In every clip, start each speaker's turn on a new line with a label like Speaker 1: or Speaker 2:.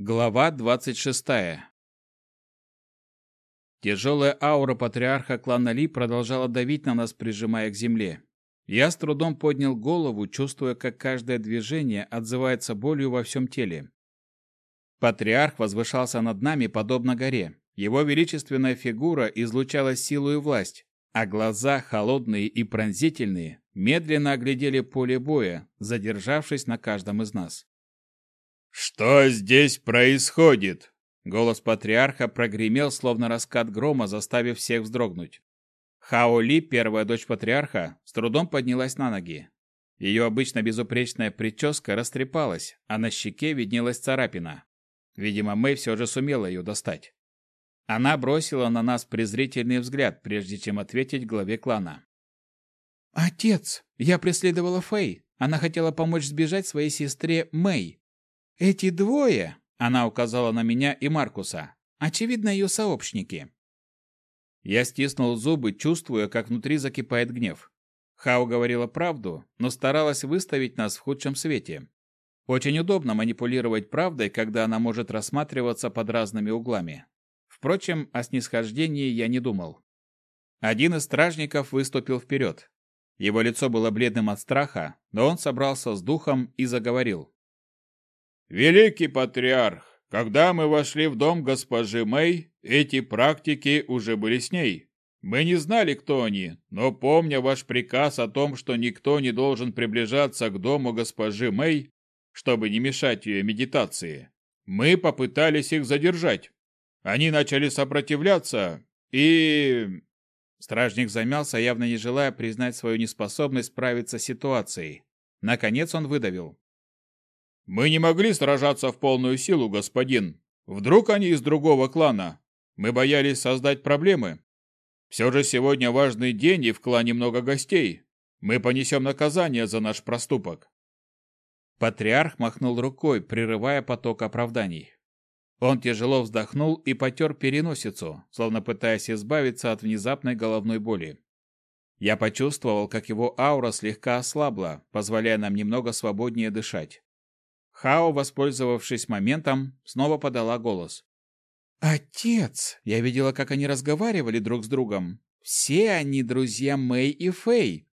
Speaker 1: Глава 26. Тяжелая аура патриарха клана Ли продолжала давить на нас, прижимая к земле. Я с трудом поднял голову, чувствуя, как каждое движение отзывается болью во всем теле. Патриарх возвышался над нами, подобно горе. Его величественная фигура излучала силу и власть, а глаза, холодные и пронзительные, медленно оглядели поле боя, задержавшись на каждом из нас.
Speaker 2: «Что здесь происходит?»
Speaker 1: Голос патриарха прогремел, словно раскат грома, заставив всех вздрогнуть. Хао Ли, первая дочь патриарха, с трудом поднялась на ноги. Ее обычно безупречная прическа растрепалась, а на щеке виднелась царапина. Видимо, Мэй все же сумела ее достать. Она бросила на нас презрительный взгляд, прежде чем ответить главе клана. «Отец, я преследовала Фэй. Она хотела помочь сбежать своей сестре Мэй. Эти двое, она указала на меня и Маркуса, очевидно, ее сообщники. Я стиснул зубы, чувствуя, как внутри закипает гнев. Хао говорила правду, но старалась выставить нас в худшем свете. Очень удобно манипулировать правдой, когда она может рассматриваться под разными углами. Впрочем, о снисхождении я не думал. Один из стражников выступил вперед. Его лицо было бледным от страха, но он собрался с духом и заговорил.
Speaker 2: Великий патриарх, когда мы вошли в дом госпожи Мэй, эти практики уже были с ней. Мы не знали, кто они, но помня ваш приказ о том, что никто не должен приближаться к дому госпожи Мэй, чтобы не мешать ее медитации, мы попытались их задержать. Они начали сопротивляться, и...
Speaker 1: Стражник замялся, явно не желая признать свою неспособность справиться с ситуацией. Наконец он выдавил.
Speaker 2: Мы не могли сражаться в полную силу, господин. Вдруг они из другого клана? Мы боялись создать проблемы. Все же сегодня важный день, и в клане много гостей. Мы понесем наказание за наш проступок.
Speaker 1: Патриарх махнул рукой, прерывая поток оправданий. Он тяжело вздохнул и потер переносицу, словно пытаясь избавиться от внезапной головной боли. Я почувствовал, как его аура слегка ослабла, позволяя нам немного свободнее дышать. Хао, воспользовавшись моментом, снова подала голос. «Отец! Я видела, как они разговаривали друг с другом. Все они друзья Мэй и Фэй.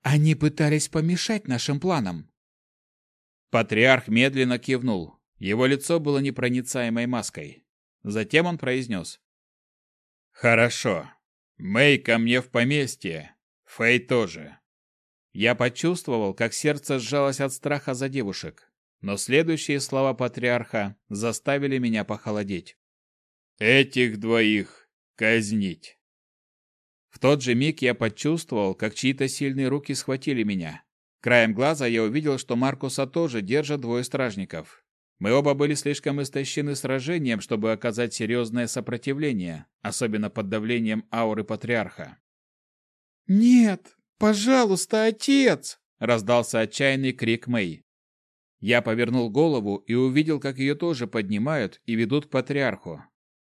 Speaker 1: Они пытались помешать нашим планам». Патриарх медленно кивнул. Его лицо было непроницаемой маской. Затем он произнес.
Speaker 2: «Хорошо. Мэй ко мне в поместье. Фэй тоже».
Speaker 1: Я почувствовал, как сердце сжалось от страха за девушек но следующие слова патриарха заставили меня похолодеть.
Speaker 2: «Этих двоих казнить!»
Speaker 1: В тот же миг я почувствовал, как чьи-то сильные руки схватили меня. Краем глаза я увидел, что Маркуса тоже держат двое стражников. Мы оба были слишком истощены сражением, чтобы оказать серьезное сопротивление, особенно под давлением ауры патриарха. «Нет, пожалуйста, отец!» — раздался отчаянный крик Мэй. Я повернул голову и увидел, как ее тоже поднимают и ведут к патриарху.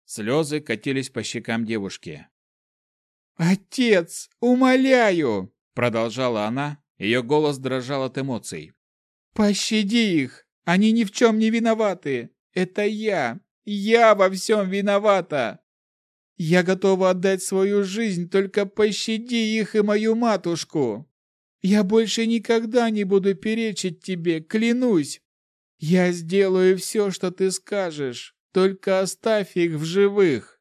Speaker 1: Слезы катились по щекам девушки. «Отец, умоляю!» — продолжала она. Ее голос дрожал от эмоций. «Пощади их! Они ни в чем не виноваты! Это я! Я во всем виновата! Я готова отдать свою жизнь, только пощади их и мою матушку!» Я больше никогда не буду перечить тебе, клянусь. Я сделаю все, что ты скажешь, только оставь их в живых.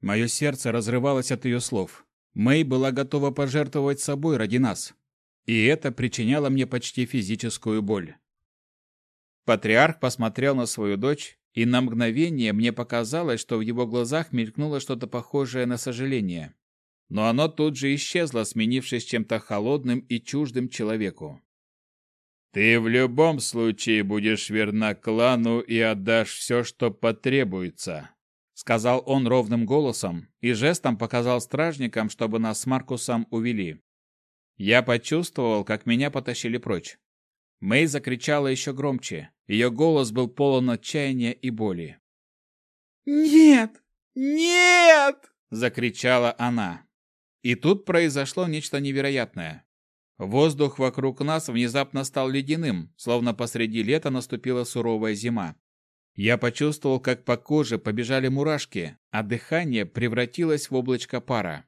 Speaker 1: Мое сердце разрывалось от ее слов. Мэй была готова пожертвовать собой ради нас. И это причиняло мне почти физическую боль. Патриарх посмотрел на свою дочь, и на мгновение мне показалось, что в его глазах мелькнуло что-то похожее на сожаление но оно тут же исчезло, сменившись чем-то холодным и чуждым человеку.
Speaker 2: «Ты в любом случае будешь верна клану и отдашь все, что потребуется»,
Speaker 1: сказал он ровным голосом и жестом показал стражникам, чтобы нас с Маркусом увели. Я почувствовал, как меня потащили прочь. Мэй закричала еще громче. Ее голос был полон отчаяния и боли. «Нет! Нет!» — закричала она. И тут произошло нечто невероятное. Воздух вокруг нас внезапно стал ледяным, словно посреди лета наступила суровая зима. Я почувствовал, как по коже побежали мурашки, а дыхание превратилось в облачко пара.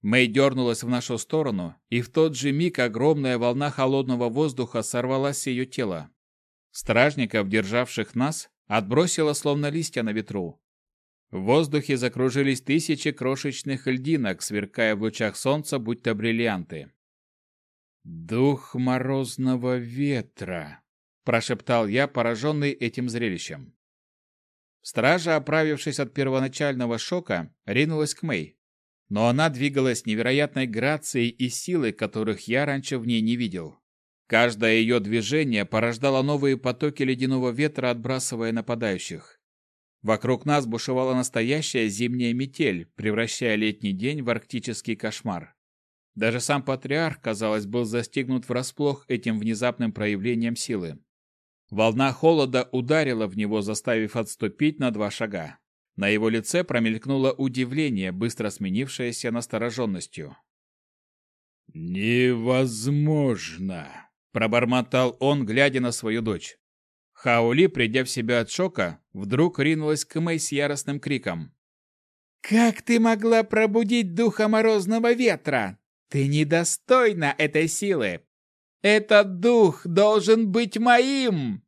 Speaker 1: Мэй дернулась в нашу сторону, и в тот же миг огромная волна холодного воздуха сорвалась с ее тела. Стражников, державших нас, отбросило словно листья на ветру. В воздухе закружились тысячи крошечных льдинок, сверкая в лучах солнца, будто бриллианты. «Дух морозного ветра», — прошептал я, пораженный этим зрелищем. Стража, оправившись от первоначального шока, ринулась к Мэй. Но она двигалась невероятной грацией и силой, которых я раньше в ней не видел. Каждое ее движение порождало новые потоки ледяного ветра, отбрасывая нападающих. Вокруг нас бушевала настоящая зимняя метель, превращая летний день в арктический кошмар. Даже сам патриарх, казалось, был застигнут врасплох этим внезапным проявлением силы. Волна холода ударила в него, заставив отступить на два шага. На его лице промелькнуло удивление, быстро сменившееся настороженностью.
Speaker 2: «Невозможно!»
Speaker 1: – пробормотал он, глядя на свою дочь. Хаули, придя в себя от шока, вдруг ринулась к Мэй с яростным криком. «Как ты могла пробудить духа морозного ветра? Ты недостойна этой силы! Этот дух должен быть моим!»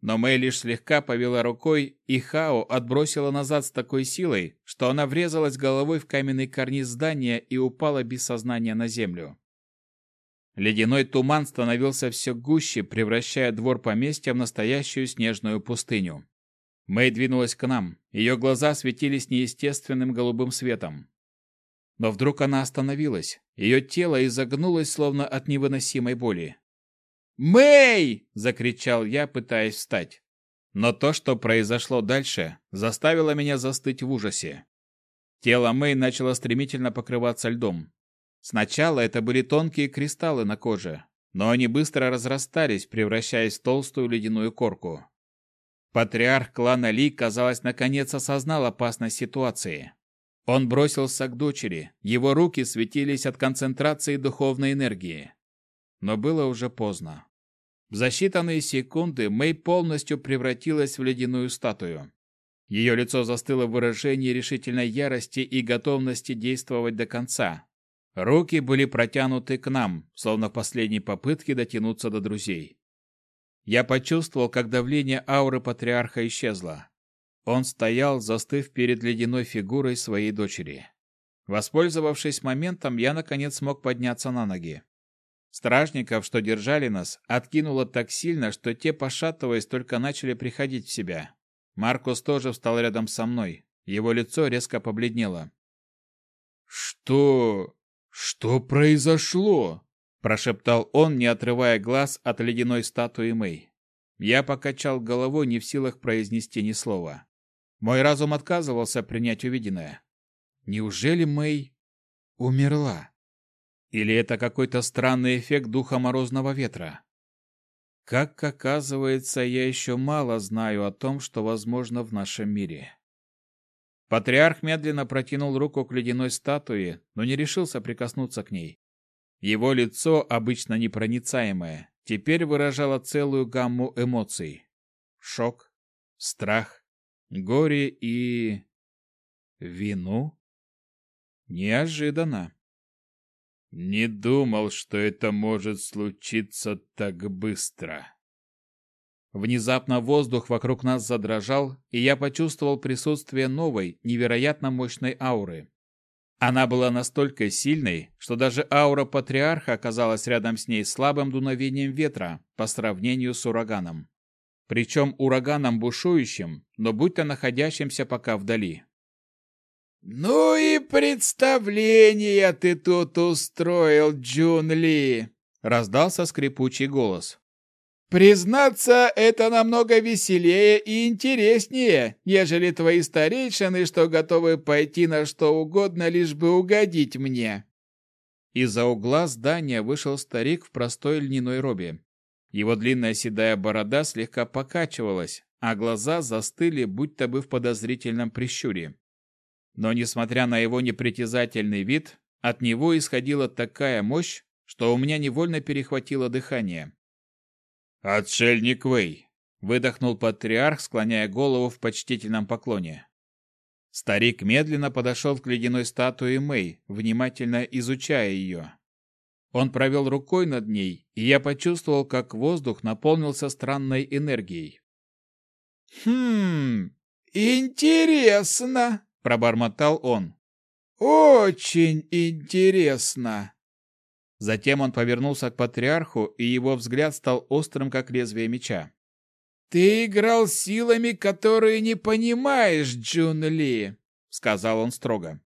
Speaker 1: Но Мэй лишь слегка повела рукой, и Хао отбросила назад с такой силой, что она врезалась головой в каменный карниз здания и упала без сознания на землю. Ледяной туман становился все гуще, превращая двор поместья в настоящую снежную пустыню. Мэй двинулась к нам. Ее глаза светились неестественным голубым светом. Но вдруг она остановилась. Ее тело изогнулось, словно от невыносимой боли. «Мэй!» – закричал я, пытаясь встать. Но то, что произошло дальше, заставило меня застыть в ужасе. Тело Мэй начало стремительно покрываться льдом. Сначала это были тонкие кристаллы на коже, но они быстро разрастались, превращаясь в толстую ледяную корку. Патриарх клана Ли, казалось, наконец осознал опасность ситуации. Он бросился к дочери, его руки светились от концентрации духовной энергии. Но было уже поздно. За считанные секунды Мэй полностью превратилась в ледяную статую. Ее лицо застыло в выражении решительной ярости и готовности действовать до конца. Руки были протянуты к нам, словно в последней попытке дотянуться до друзей. Я почувствовал, как давление ауры патриарха исчезло. Он стоял, застыв перед ледяной фигурой своей дочери. Воспользовавшись моментом, я наконец смог подняться на ноги. Стражников, что держали нас, откинуло так сильно, что те, пошатываясь, только начали приходить в себя. Маркус тоже встал рядом со мной. Его лицо резко побледнело.
Speaker 2: «Что? Что произошло?»
Speaker 1: – прошептал он, не отрывая глаз от ледяной статуи Мэй. Я покачал головой, не в силах произнести ни слова. Мой разум отказывался принять увиденное. Неужели Мэй умерла? Или это какой-то странный эффект духа морозного ветра? Как оказывается, я еще мало знаю о том, что возможно в нашем мире. Патриарх медленно протянул руку к ледяной статуе, но не решился прикоснуться к ней. Его лицо, обычно непроницаемое, теперь выражало целую гамму эмоций. Шок, страх, горе и... вину? Неожиданно.
Speaker 2: Не думал, что это может случиться так быстро.
Speaker 1: Внезапно воздух вокруг нас задрожал, и я почувствовал присутствие новой, невероятно мощной ауры. Она была настолько сильной, что даже аура патриарха оказалась рядом с ней слабым дуновением ветра по сравнению с ураганом. Причем ураганом бушующим, но будто находящимся пока вдали. «Ну и представление ты тут устроил, Джун Ли!» — раздался скрипучий голос. «Признаться, это намного веселее и интереснее, ежели твои старейшины, что готовы пойти на что угодно, лишь бы угодить мне». Из-за угла здания вышел старик в простой льняной робе. Его длинная седая борода слегка покачивалась, а глаза застыли, будто бы в подозрительном прищуре. Но, несмотря на его непритязательный вид, от него исходила такая мощь, что у меня невольно перехватило дыхание.
Speaker 2: «Отшельник Вэй,
Speaker 1: выдохнул патриарх, склоняя голову в почтительном поклоне. Старик медленно подошел к ледяной статуе Мэй, внимательно изучая ее. Он провел рукой над ней, и я почувствовал, как воздух наполнился странной энергией.
Speaker 2: «Хм, интересно!» – пробормотал он. «Очень интересно!»
Speaker 1: Затем он повернулся к патриарху, и его взгляд стал острым, как лезвие меча.
Speaker 2: «Ты играл силами, которые не понимаешь, Джун Ли», — сказал он строго.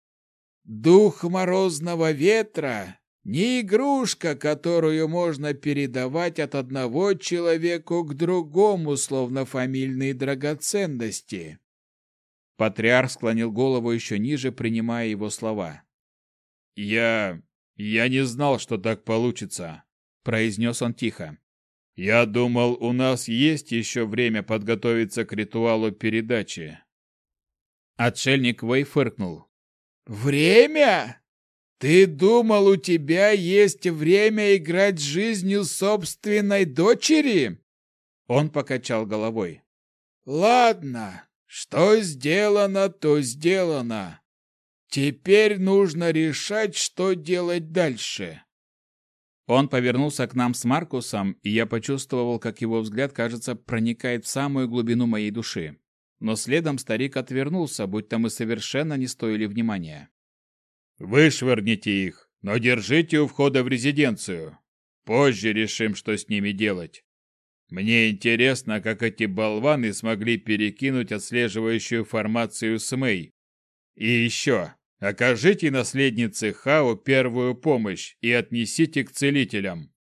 Speaker 2: «Дух морозного ветра не игрушка, которую можно передавать от одного человеку к другому, словно фамильные драгоценности.
Speaker 1: Патриарх склонил голову еще ниже, принимая его слова.
Speaker 2: «Я... я не знал, что так получится», — произнес он тихо. «Я думал, у нас есть еще время подготовиться к ритуалу передачи».
Speaker 1: Отшельник Вэй фыркнул.
Speaker 2: «Время? Ты думал, у тебя есть время играть жизнью собственной дочери?
Speaker 1: Он покачал головой.
Speaker 2: Ладно, что сделано, то сделано. Теперь нужно решать, что делать дальше.
Speaker 1: Он повернулся к нам с Маркусом, и я почувствовал, как его взгляд, кажется, проникает в самую глубину моей души. Но следом старик отвернулся, будто мы совершенно не стоили внимания.
Speaker 2: Вышвырните их, но держите у входа в резиденцию. Позже решим, что с ними делать. Мне интересно, как эти болваны смогли перекинуть отслеживающую формацию с Мэй. И еще, окажите наследнице Хао первую помощь и отнесите к целителям.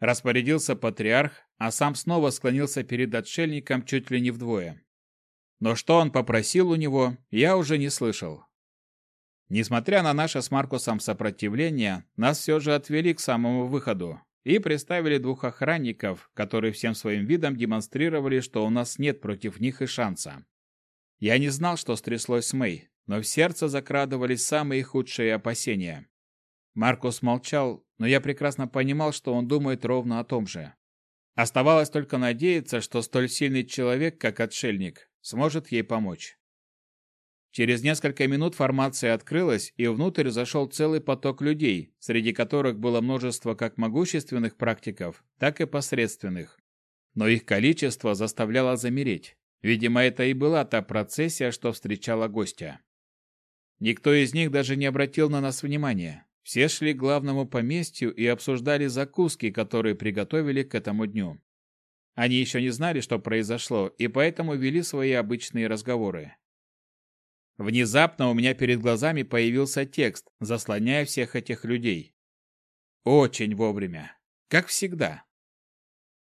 Speaker 1: Распорядился патриарх, а сам снова склонился перед отшельником чуть ли не вдвое. Но что он попросил у него, я уже не слышал. Несмотря на наше с Маркусом сопротивление, нас все же отвели к самому выходу и представили двух охранников, которые всем своим видом демонстрировали, что у нас нет против них и шанса. Я не знал, что стряслось с Мэй, но в сердце закрадывались самые худшие опасения. Маркус молчал, но я прекрасно понимал, что он думает ровно о том же. Оставалось только надеяться, что столь сильный человек, как отшельник, сможет ей помочь. Через несколько минут формация открылась, и внутрь зашел целый поток людей, среди которых было множество как могущественных практиков, так и посредственных. Но их количество заставляло замереть. Видимо, это и была та процессия, что встречала гостя. Никто из них даже не обратил на нас внимания. Все шли к главному поместью и обсуждали закуски, которые приготовили к этому дню. Они еще не знали, что произошло, и поэтому вели свои обычные разговоры. Внезапно у меня перед глазами появился текст, заслоняя всех этих людей. Очень вовремя. Как всегда.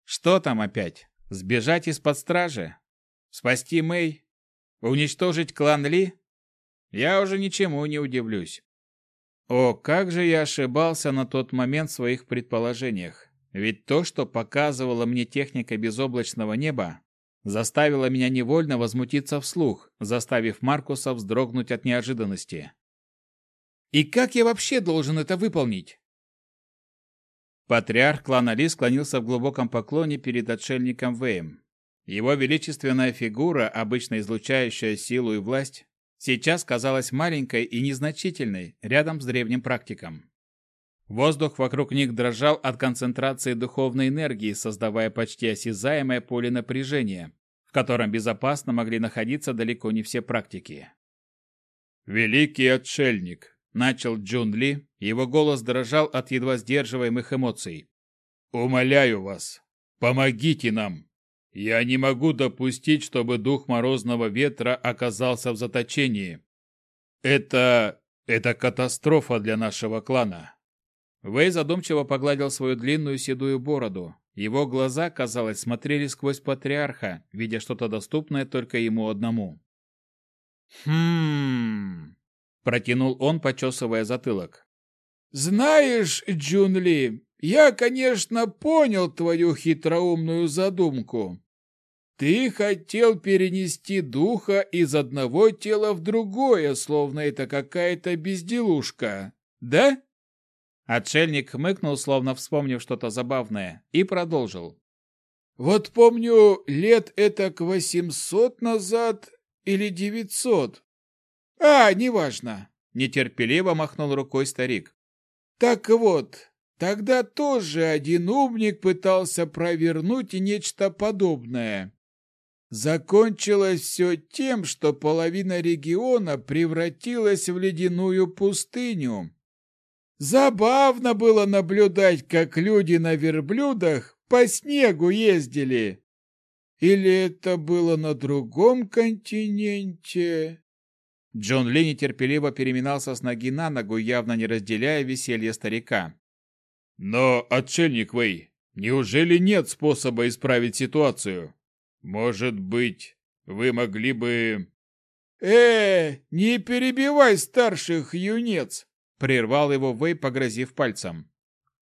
Speaker 1: Что там опять? Сбежать из-под стражи? Спасти Мэй? Уничтожить клан Ли? Я уже ничему не удивлюсь. О, как же я ошибался на тот момент в своих предположениях. Ведь то, что показывала мне техника безоблачного неба, заставило меня невольно возмутиться вслух, заставив Маркуса вздрогнуть от неожиданности. «И как я вообще должен это выполнить?» Патриарх клана Ли склонился в глубоком поклоне перед отшельником Вэем. Его величественная фигура, обычно излучающая силу и власть, сейчас казалась маленькой и незначительной рядом с древним практиком. Воздух вокруг них дрожал от концентрации духовной энергии, создавая почти осязаемое поле напряжения, в котором безопасно могли находиться далеко не все практики.
Speaker 2: «Великий отшельник!» – начал Джун Ли, его голос дрожал от едва сдерживаемых эмоций. «Умоляю вас, помогите нам! Я не могу допустить, чтобы дух морозного ветра оказался в заточении. Это... это катастрофа для нашего клана!»
Speaker 1: Вэй задумчиво погладил свою длинную седую бороду. Его глаза, казалось, смотрели сквозь патриарха, видя что-то доступное только ему одному.
Speaker 2: «Хм...» – протянул он, почесывая затылок. «Знаешь, Джунли, я, конечно, понял твою хитроумную задумку. Ты хотел перенести духа из одного тела в другое, словно это какая-то безделушка, да?»
Speaker 1: Отшельник хмыкнул, словно вспомнив что-то забавное, и продолжил.
Speaker 2: Вот помню, лет это к восемьсот назад или девятьсот. А, неважно, нетерпеливо махнул рукой старик. Так вот, тогда тоже один умник пытался провернуть нечто подобное. Закончилось все тем, что половина региона превратилась в ледяную пустыню. Забавно было наблюдать, как люди на верблюдах по снегу ездили. Или это было на другом континенте?
Speaker 1: Джон Ли нетерпеливо переминался с ноги на ногу, явно не разделяя веселье старика.
Speaker 2: «Но, отшельник Вэй, неужели нет способа исправить ситуацию? Может быть, вы могли бы...» «Э, не перебивай старших, юнец!» — прервал его Вэй, погрозив пальцем.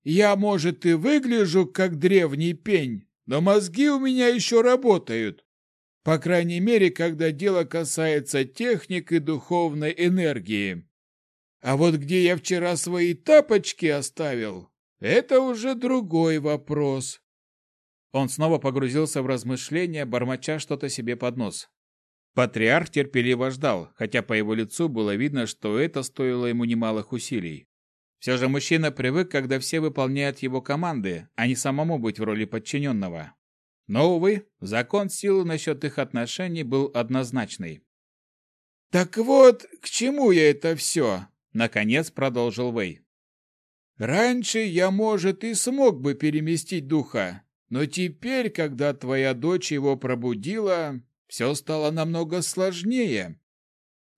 Speaker 2: «Я, может, и выгляжу, как древний пень, но мозги у меня еще работают. По крайней мере, когда дело касается техник и духовной энергии. А вот где я вчера свои тапочки оставил, это уже другой вопрос.
Speaker 1: Он снова погрузился в размышления, бормоча что-то себе под нос. Патриарх терпеливо ждал, хотя по его лицу было видно, что это стоило ему немалых усилий. Все же мужчина привык, когда все выполняют его команды, а не самому быть в роли подчиненного. Но, увы, закон силы насчет их отношений был однозначный.
Speaker 2: «Так вот, к чему я это все?»
Speaker 1: — наконец продолжил Вэй.
Speaker 2: «Раньше я, может, и смог бы переместить духа, но теперь, когда твоя дочь его пробудила, все стало намного сложнее.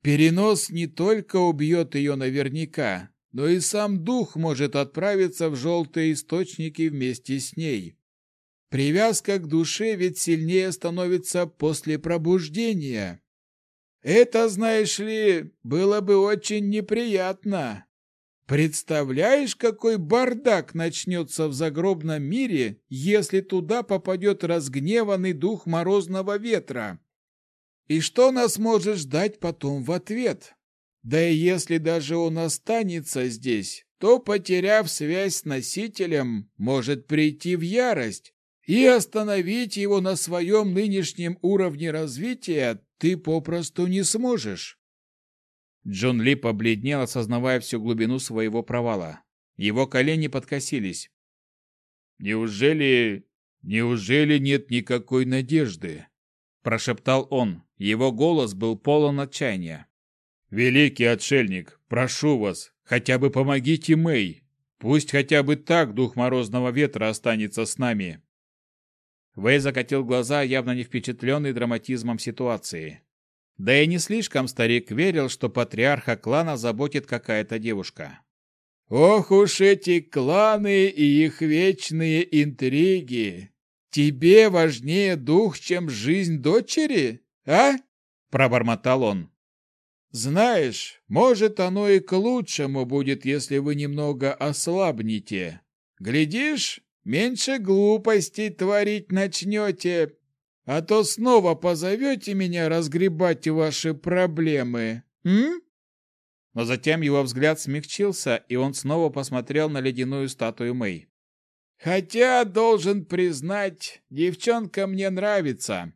Speaker 2: Перенос не только убьет ее наверняка, но и сам дух может отправиться в желтые источники вместе с ней. Привязка к душе ведь сильнее становится после пробуждения. Это, знаешь ли, было бы очень неприятно. Представляешь, какой бардак начнется в загробном мире, если туда попадет разгневанный дух морозного ветра? И что нас может ждать потом в ответ? Да и если даже он останется здесь, то, потеряв связь с носителем, может прийти в ярость, и остановить его на своем нынешнем уровне развития ты попросту не сможешь.
Speaker 1: Джон Ли побледнел, осознавая всю глубину своего провала. Его колени подкосились.
Speaker 2: «Неужели... неужели нет никакой надежды?»
Speaker 1: Прошептал он. Его голос был полон отчаяния.
Speaker 2: «Великий отшельник, прошу вас, хотя бы помогите Мэй. Пусть хотя бы так дух морозного ветра останется с нами.
Speaker 1: Вэй закатил глаза, явно не впечатленный драматизмом ситуации. Да и не слишком старик верил, что патриарха клана заботит какая-то девушка.
Speaker 2: «Ох уж эти кланы и их вечные интриги! Тебе важнее дух, чем жизнь дочери, а?» – пробормотал он. «Знаешь, может, оно и к лучшему будет, если вы немного ослабнете. Глядишь, Меньше глупостей творить начнете, а то снова позовете меня разгребать ваши проблемы, м?»
Speaker 1: Но затем его взгляд смягчился, и он снова посмотрел на ледяную статую Мэй.
Speaker 2: «Хотя, должен признать, девчонка мне нравится.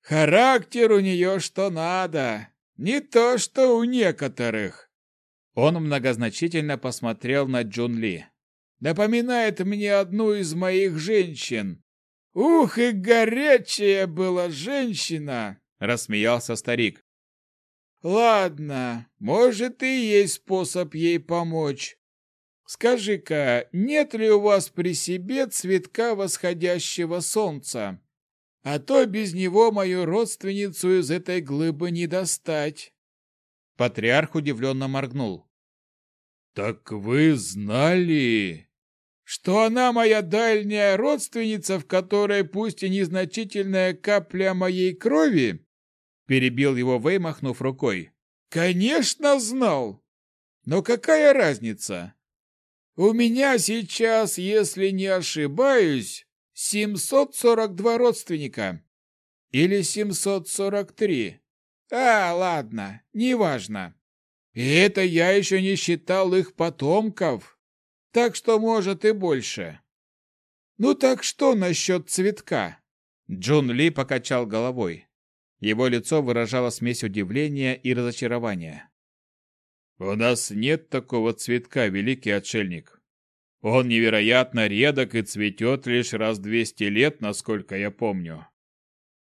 Speaker 2: Характер у нее что надо, не то что у некоторых».
Speaker 1: Он многозначительно посмотрел на Джун Ли
Speaker 2: напоминает мне одну из моих женщин. Ух, и горячая была женщина, рассмеялся старик. Ладно, может и есть способ ей помочь. Скажи-ка, нет ли у вас при себе цветка восходящего солнца? А то без него мою родственницу из этой глыбы не достать.
Speaker 1: Патриарх удивленно моргнул.
Speaker 2: «Так вы знали?» Что она моя дальняя родственница, в которой пусть и незначительная капля моей крови?» Перебил его Вэй, махнув рукой. «Конечно знал! Но какая разница? У меня сейчас, если не ошибаюсь, 742 родственника. Или 743. А, ладно, неважно. И это я еще не считал их потомков так что может и больше.
Speaker 3: Ну так что насчет цветка?
Speaker 1: Джун Ли покачал головой. Его лицо выражало смесь удивления и разочарования.
Speaker 2: «У нас нет такого цветка, великий отшельник. Он невероятно редок и цветет лишь раз двести лет, насколько я помню».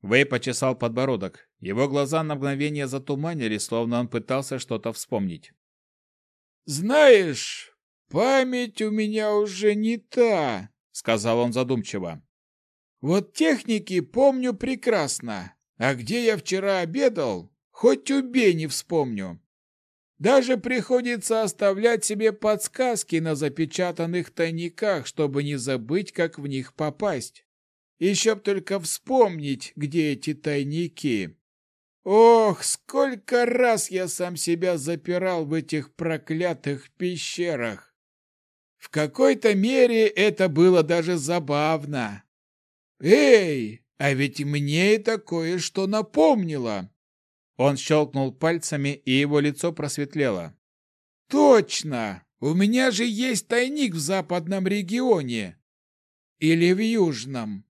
Speaker 1: Вэй почесал подбородок. Его глаза на мгновение затуманили, словно он пытался что-то вспомнить.
Speaker 3: «Знаешь, память у меня уже не та», — сказал он задумчиво. «Вот техники помню прекрасно, а где я вчера обедал, хоть убей не вспомню. Даже приходится оставлять себе подсказки на запечатанных тайниках, чтобы не забыть, как в них попасть. Еще б только вспомнить, где эти тайники. Ох, сколько раз я сам себя запирал в этих проклятых пещерах. В какой-то мере это было даже забавно. Эй, а ведь мне это кое-что напомнило.
Speaker 1: Он щелкнул пальцами, и его лицо просветлело.
Speaker 3: Точно! У меня же есть тайник в западном регионе. Или в южном.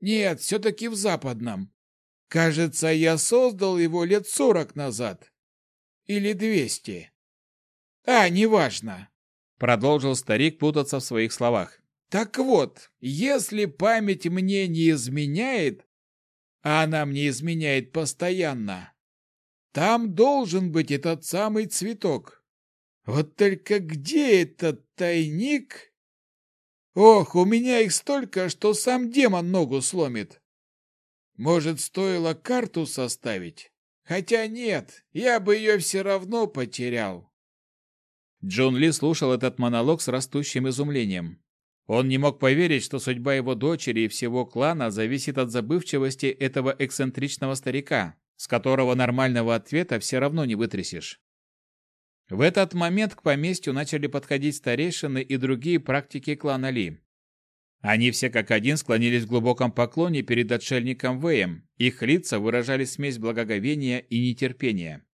Speaker 3: Нет, все-таки в западном. Кажется, я создал его лет сорок назад. Или двести. А, неважно.
Speaker 1: Продолжил старик путаться в своих словах.
Speaker 3: Так вот, если память мне не изменяет, а она мне изменяет постоянно, там должен быть этот самый цветок. Вот только где этот тайник? Ох, у меня их столько, что сам демон ногу сломит. Может, стоило карту составить? Хотя нет, я бы ее все равно потерял.
Speaker 1: Джон Ли слушал этот монолог с растущим изумлением. Он не мог поверить, что судьба его дочери и всего клана зависит от забывчивости этого эксцентричного старика с которого нормального ответа все равно не вытрясешь. В этот момент к поместью начали подходить старейшины и другие практики клана Ли. Они все как один склонились в глубоком поклоне перед отшельником Вэем, их лица выражали смесь благоговения и нетерпения.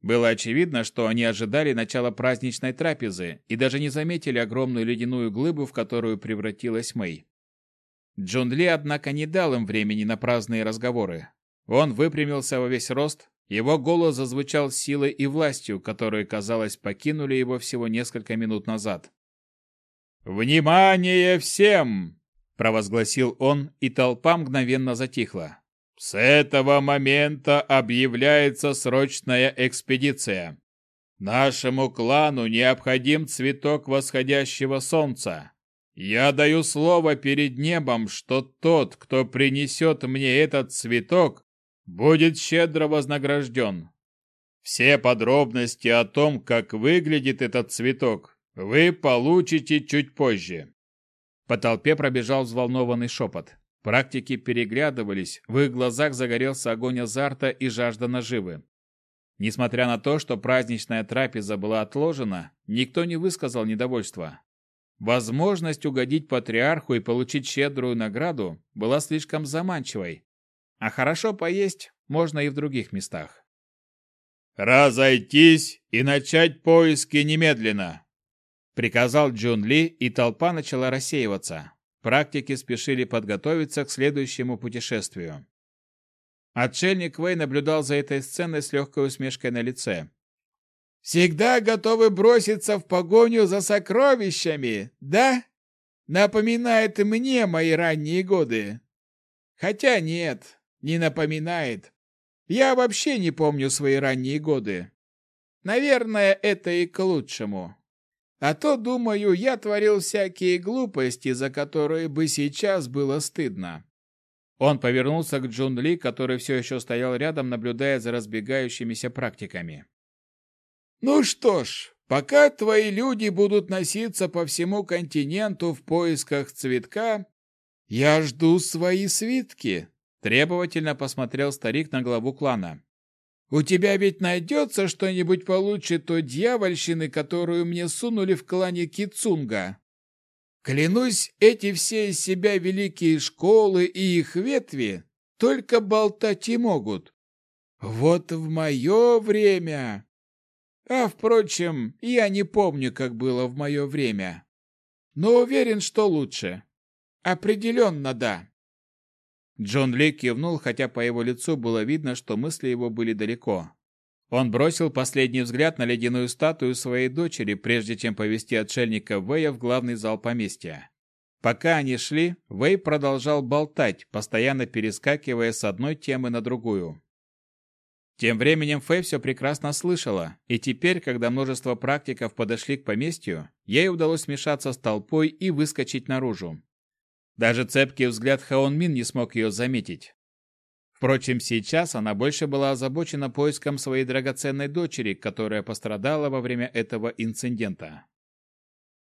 Speaker 1: Было очевидно, что они ожидали начала праздничной трапезы и даже не заметили огромную ледяную глыбу, в которую превратилась Мэй. Джон Ли, однако, не дал им времени на праздные разговоры. Он выпрямился во весь рост, его голос зазвучал силой и властью, которые, казалось, покинули его всего несколько минут назад.
Speaker 2: «Внимание всем!»
Speaker 1: – провозгласил он, и толпа мгновенно затихла.
Speaker 2: «С этого момента объявляется срочная экспедиция. Нашему клану необходим цветок восходящего солнца. Я даю слово перед небом, что тот, кто принесет мне этот цветок, будет щедро вознагражден. Все подробности о том, как выглядит этот цветок, вы получите чуть позже.
Speaker 1: По толпе пробежал взволнованный шепот. Практики переглядывались, в их глазах загорелся огонь азарта и жажда наживы. Несмотря на то, что праздничная трапеза была отложена, никто не высказал недовольства. Возможность угодить патриарху и получить щедрую награду была слишком заманчивой, а хорошо поесть можно и в других местах.
Speaker 2: «Разойтись и начать поиски немедленно!»
Speaker 1: Приказал Джун Ли, и толпа начала рассеиваться. Практики спешили подготовиться к следующему путешествию. Отшельник Вэй наблюдал за этой сценой с легкой усмешкой на лице.
Speaker 3: «Всегда готовы броситься в погоню за сокровищами, да? Напоминает мне мои ранние годы. Хотя нет, не напоминает. Я вообще не помню свои ранние годы. Наверное, это и к лучшему. А то, думаю, я творил всякие глупости, за которые бы сейчас было стыдно.
Speaker 1: Он повернулся к Джун Ли, который все еще стоял рядом, наблюдая за разбегающимися практиками.
Speaker 3: «Ну что ж, пока твои люди будут носиться по всему континенту в поисках цветка, я жду свои свитки.
Speaker 1: Требовательно посмотрел старик на главу клана.
Speaker 3: «У тебя ведь найдется что-нибудь получше той дьявольщины, которую мне сунули в клане Кицунга? Клянусь, эти все из себя великие школы и их ветви только болтать и могут. Вот в мое время... А, впрочем, я не помню, как было в мое время. Но уверен, что лучше. Определенно да.
Speaker 1: Джон Ли кивнул, хотя по его лицу было видно, что мысли его были далеко. Он бросил последний взгляд на ледяную статую своей дочери, прежде чем повести отшельника Вэя в главный зал поместья. Пока они шли, Вэй продолжал болтать, постоянно перескакивая с одной темы на другую. Тем временем Фэй все прекрасно слышала, и теперь, когда множество практиков подошли к поместью, ей удалось смешаться с толпой и выскочить наружу. Даже цепкий взгляд Хаон Мин не смог ее заметить. Впрочем, сейчас она больше была озабочена поиском своей драгоценной дочери, которая пострадала во время этого инцидента.